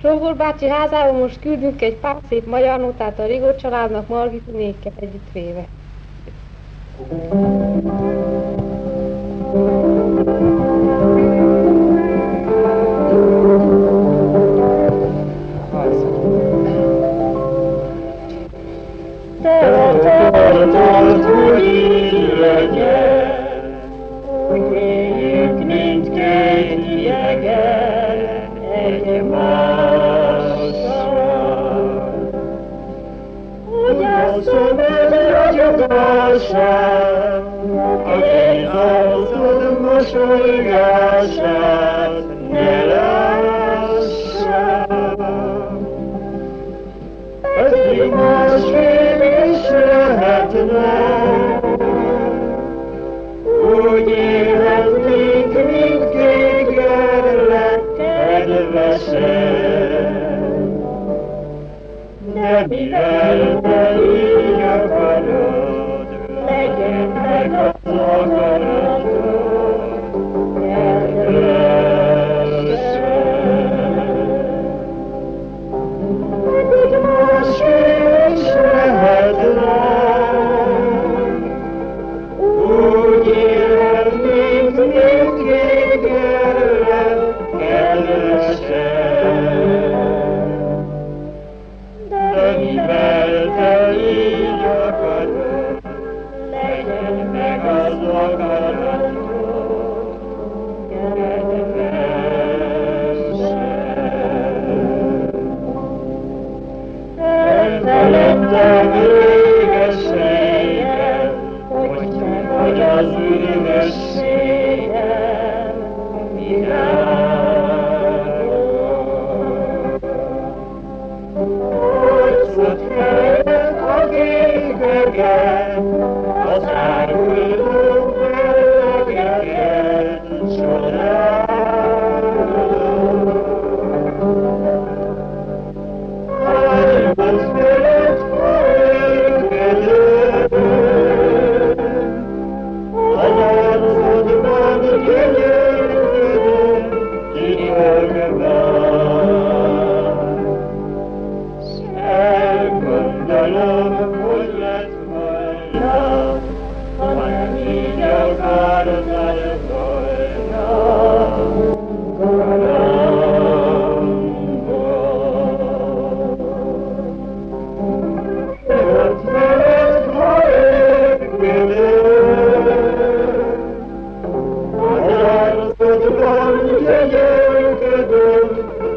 Zsongor bácsi házába most küldünk egy pár szép magyar notát a Rigó családnak Margitinékkel együtt véve. Te ragyogását, a arcod mosolygását ne lássam. Pedig másképp is lehetne, úgy élhetnénk mindkét gerlek kedvesen. De mivel te így akarod, Amen. Elfeledtem régességen, hogy vagy az üdvösségem,